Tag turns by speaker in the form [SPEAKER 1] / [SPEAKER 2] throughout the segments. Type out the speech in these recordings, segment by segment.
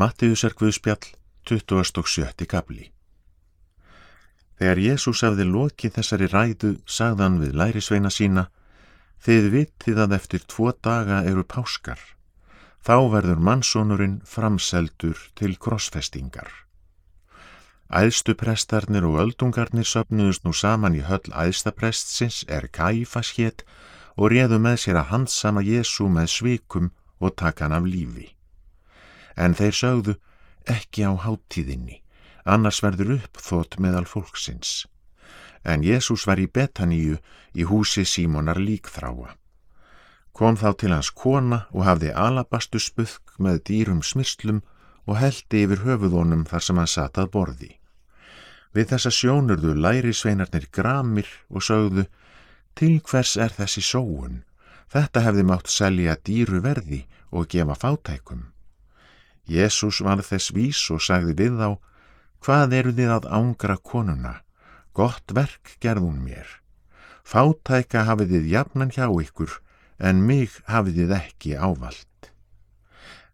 [SPEAKER 1] Mattiðusar Guðspjall, 27. kapli Þegar Jésús hafði lokið þessari ræðu, sagðan við lærisveina sína, þið vitið að eftir tvo daga eru páskar, þá verður mannsónurinn framseldur til krossfestingar. Æðstu prestarnir og öldungarnir söpnuðust nú saman í höll æðstaprestsins er Kaifas hétt og réðu með sér að handsama Jésu með svikum og taka hann af lífi. En þeir sögðu ekki á háttíðinni, annars verður uppþót meðal fólksins. En Jésús var í Betaníu í húsi Símonar líkþráa. Kom þá til hans kona og hafði alabastu spuðk með dýrum smyrslum og heldi yfir höfuðónum þar sem hann satað borði. Við þessa sjónurðu læri sveinarnir gramir og sögðu Til hvers er þessi sóun? Þetta hefði mátt selja dýru verði og gefa fátækum. Jésús var þess vís og sagði við þá, hvað eru þið að ángra konuna? Gott verk gerðun mér. Fátæka hafið þið jafnan hjá ykkur, en mig hafið þið ekki ávalt.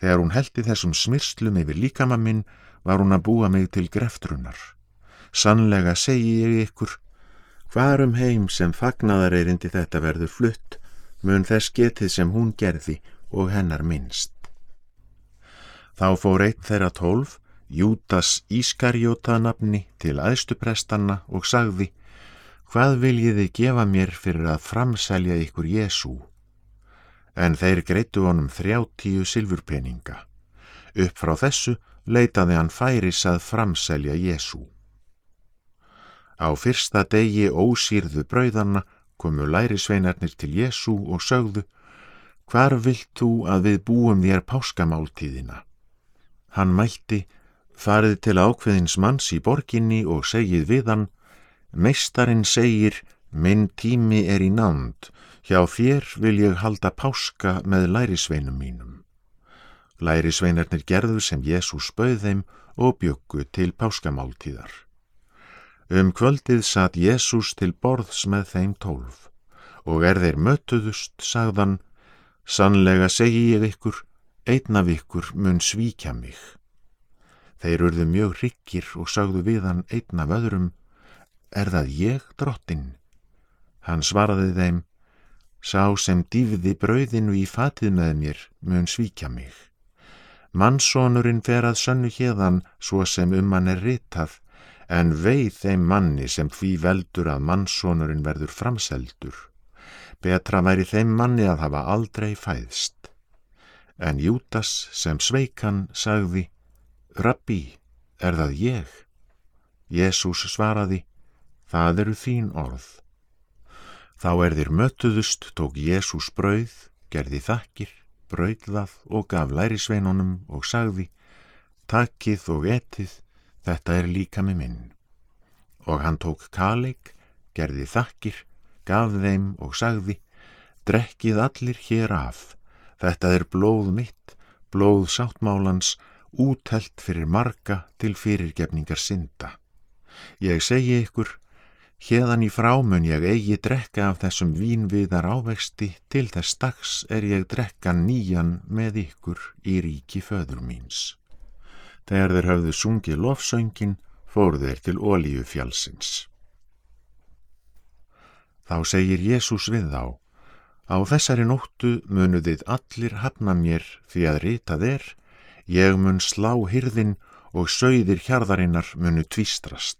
[SPEAKER 1] Þegar hún heldi þessum smyrslum yfir líkama minn, var hún að búa mig til greftrunar. Sannlega segi ég ykkur, hvarum heim sem fagnadareyrindi þetta verður flutt, mun þess getið sem hún gerði og hennar minnst. Þá fór einn þeirra tólf, Júdas Ískarjóta nafni til aðstuprestanna og sagði, hvað viljiði gefa mér fyrir að framselja ykkur Jésú? En þeir greitu honum þrjáttíu silfurpeninga. Upp frá þessu leitaði hann færis að framselja Jésú. Á fyrsta degi ósýrðu brauðanna komu lærisveinarnir til Jésú og sögðu, hvar vilt þú að við búum þér páskamáltíðina? Hann mætti, farið til ákveðins manns í borginni og segið við hann, meistarinn segir, minn tími er í nánd, hjá þér vil ég halda páska með lærisveinum mínum. Lærisveinarnir gerðu sem Jésús bauð þeim og byggu til páskamáltíðar. Um kvöldið satt Jésús til borðs með þeim tólf og er þeir mötuðust, sagðan, sannlega segi ég ykkur, einn af ykkur mun svíkja mig. Þeir urðu mjög rikkir og sagðu við hann einn af öðrum, er það ég, drottin? Hann svaraði þeim, sá sem dýfði brauðinu í fatið með mér mun svíkja mig. Mannsónurinn fer að sönnu hérðan svo sem um hann er ritað, en veið þeim manni sem því veldur að mannsónurinn verður framseldur. Betra væri þeim manni að hafa aldrei fæðst. En Júdas sem sveikan sagði, Rabbi, er það ég? Jésús svaraði, það eru þín orð. Þá er þér mötuðust, tók Jésús brauð, gerði þakkir, brauð það og gaf lærisveinunum og sagði, takkið og etið, þetta er líka með minn. Og hann tók kaleik, gerði þakkir, gaf þeim og sagði, drekkið allir hér af, þetta er blóð mitt, blóð sáttmálans, útelt fyrir marga til fyrirgefningar synda. Ég segi ykkur, hérðan í frámun ég eigi drekka af þessum vínviðar ávexti til þess dags er ég drekka nýjan með ykkur í ríki föður míns. Þegar þeir höfðu sungið lofsöngin, fóru þeir til ólíu fjálsins. Þá segir Jésús við þá, á þessari nóttu munuðið allir hafna mér því að ritað er, ég mun slá hyrðin og sögðir hjarðarinnar munu tvistrast.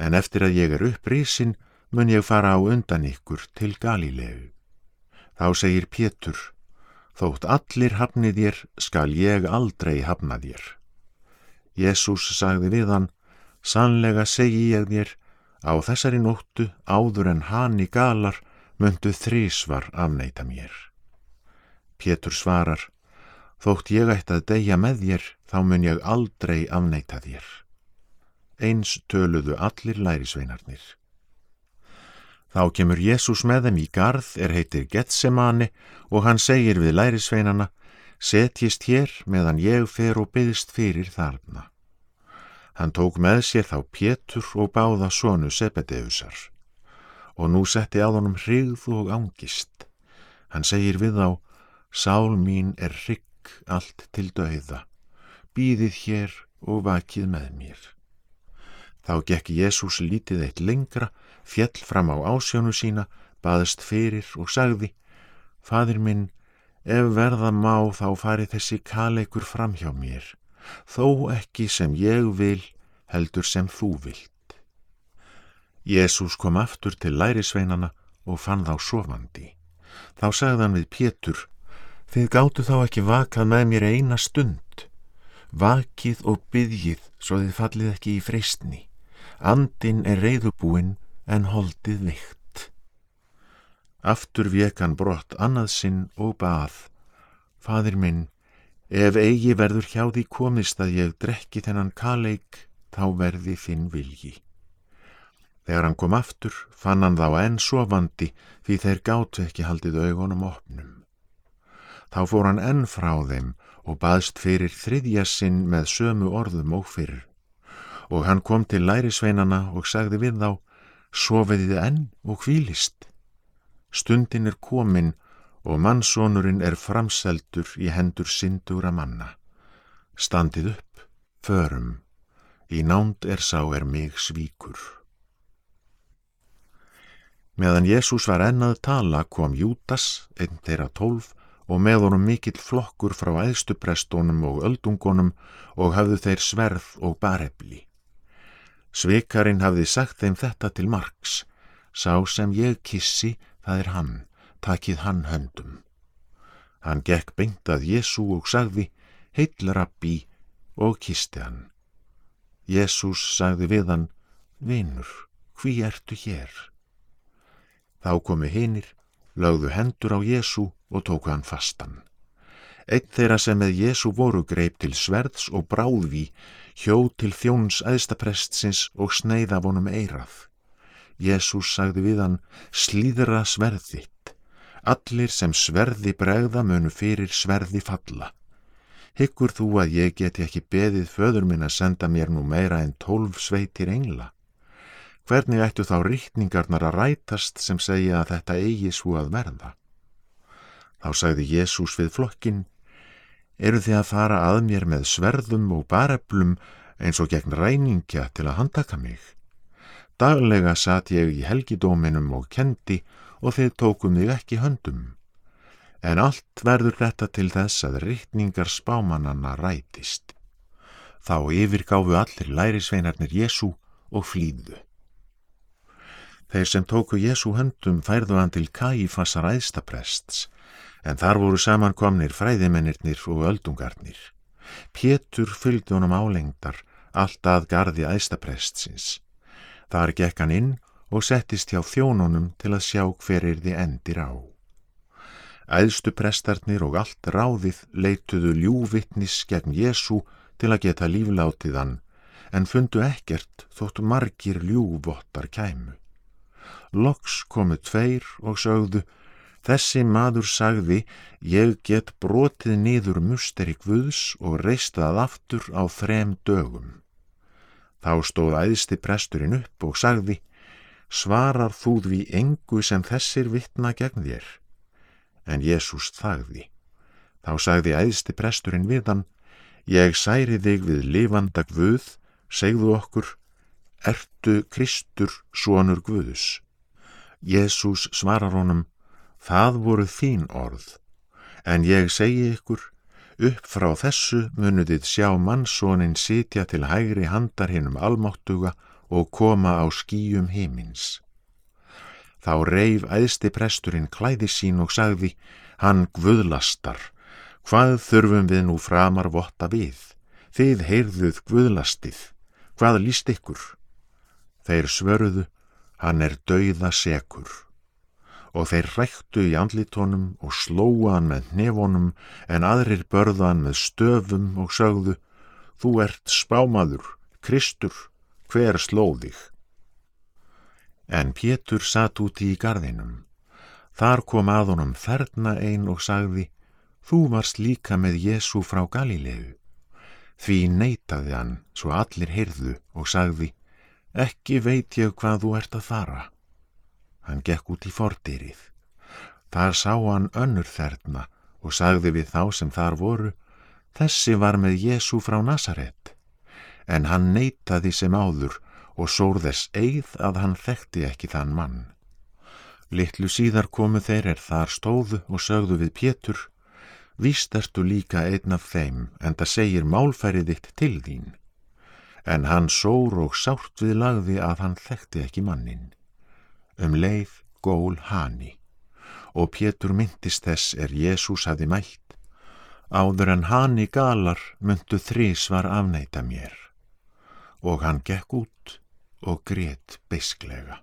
[SPEAKER 1] En eftir að ég er upprísin mun ég fara á undan ykkur til Galilegu. Þá segir Pétur, þótt allir hafnið þér skal ég aldrei hafna þér. Jésús sagði við hann, sannlega segi ég þér, á þessari nóttu áður en hann í galar myndu þrísvar afneita mér. Pétur svarar, þótt ég ætti að deyja með þér, þá mun ég aldrei afneita þér. Eins töluðu allir lærisveinarnir. Þá kemur Jésús með þeim í garð er heitir Getsemani og hann segir við lærisveinana, setjist hér meðan ég fer og byggst fyrir þarna. Hann tók með sér þá Pétur og báða sonu Sebedeusar og nú setti á honum hrigð og angist. Hann segir við þá, sál mín er hrygg allt til dauða. býðið hér og vakið með mér. Þá gekk Jésús lítið eitt lengra, fjell fram á ásjónu sína, baðist fyrir og sagði, Fadir minn, ef verða má þá fari þessi kaleikur fram hjá mér, þó ekki sem ég vil, heldur sem þú vilt. Jésús kom aftur til lærisveinana og fann þá sofandi. Þá sagði hann við Pétur, þið gáttu þá ekki vakað með mér eina stund. Vakið og byggjið svo þið fallið ekki í freystni. Andin er reyðubúinn en holdið vikt. Aftur vekan brott annað sinn og bað. Fadir minn, ef eigi verður hjá því komist að ég drekki þennan kaleik, þá verði þinn vilji. Þegar hann kom aftur, fann hann þá enn sofandi því þeir gáttu ekki haldið augunum opnum. Þá fór hann enn frá þeim og baðst fyrir þriðja sinn með sömu orðum og fyrr. Og hann kom til lærisveinana og sagði við þá, sofiðið enn og hvílist. Stundin er komin og mannsónurinn er framseldur í hendur syndugra manna. Standið upp, förum, í nánd er sá er mig svíkur. Meðan Jésús var ennað tala kom Jútas, einn þeirra tólf, og með honum mikill flokkur frá æðstuprestónum og öldungonum og hafðu þeir sverð og barefli. Sveikarinn hafði sagt þeim þetta til margs, sá sem ég kissi, það er hann, takið hann höndum. Hann gekk beint að Jésu og sagði, heill rabbi, og kisti hann. Jésús sagði við hann, vinur, hví ertu hér? Þá komu hinnir, lögðu hendur á Jésu og tóku hann fastan. Eitt þeirra sem með Jésu voru greip til sverðs og bráðví, hjó til þjóns æðstaprestsins og sneiða vonum eirað. Jésús sagði við hann, slíðra sverðitt. Allir sem sverði bregða munu fyrir sverði falla. Hyggur þú að ég geti ekki beðið föður minn að senda mér nú meira en tólf sveitir engla? Hvernig ættu þá rítningarnar að rætast sem segja að þetta eigi svo að verða? Þá sagði Jésús við flokkin, eru þið að fara að mér með sverðum og bareflum eins og gegn ræningja til að handtaka mig? Daglega satt ég í helgidóminum og kendi og þið tókum þig ekki höndum. En allt verður þetta til þess að rittningar spámananna rætist. Þá yfirgáfu allir lærisveinarnir Jésu og flýðu. Þeir sem tóku Jésu höndum færðu hann til Kæfassar æðstaprests, en þar voru samankomnir fræðimennirnir og öldungarnir. Pétur fylgdi honum álengdar, allt að gardi æðstaprestsins. Þar gekk hann inn og settist hjá þjónunum til að sjá hver er þið endir á. Æðstu prestarnir og allt ráðið leituðu ljúvittnis gegn Jésu til að geta líflátið hann, en fundu ekkert þóttu margir ljúvottar kæmu. Loks komu tveir og sögðu, þessi maður sagði, ég get brotið niður musteri Guðs og reistað aftur á þrem dögum. Þá stóð æðsti presturinn upp og sagði, svarar þú því engu sem þessir vittna gegn þér? En Jésús þagði. Þá sagði æðsti presturinn við hann, ég særi þig við lifanda Guð, segðu okkur, ertu Kristur sonur Guðus? Jésús svarar honum, það voru þín orð, en ég segi ykkur, upp frá þessu munutið sjá mannsónin sitja til hægri handar hinnum almáttuga og koma á skýjum himins. Þá reif æðsti presturinn klæði sín og sagði, hann guðlastar, hvað þurfum við nú framar votta við? Þið heyrðuð guðlastið, hvað líst ykkur? Þeir svörðu, hann er dauða sekur og þeir ræktu í andlitónum og slóa hann með nefonum en aðrir börða hann með stöfum og sögðu Þú ert spámaður, Kristur, hver slóðig? En Pétur satt úti í gardinum. Þar kom að honum þerna ein og sagði Þú varst líka með Jésu frá Galilegu. Því neytaði hann svo allir heyrðu og sagði Ekki veit ég hvað þú ert að fara. Hann gekk út í fordýrið. Þar sá hann önnur þerna og sagði við þá sem þar voru, Þessi var með Jésu frá Nasaret, en hann neytaði sem áður og sór þess eigð að hann þekkti ekki þann mann. Littlu síðar komu þeir er þar stóðu og sögðu við Pétur, víst ertu líka einn af þeim, en það segir málfærið þitt til þín. En hann sór og sárt við lagði að hann þekkti ekki mannin. Um leið gól hani, og Pétur myndist þess er Jésús hafi mætt. Áður en hani galar myndu þrís var afneita mér. Og hann gekk út og grét beisklega.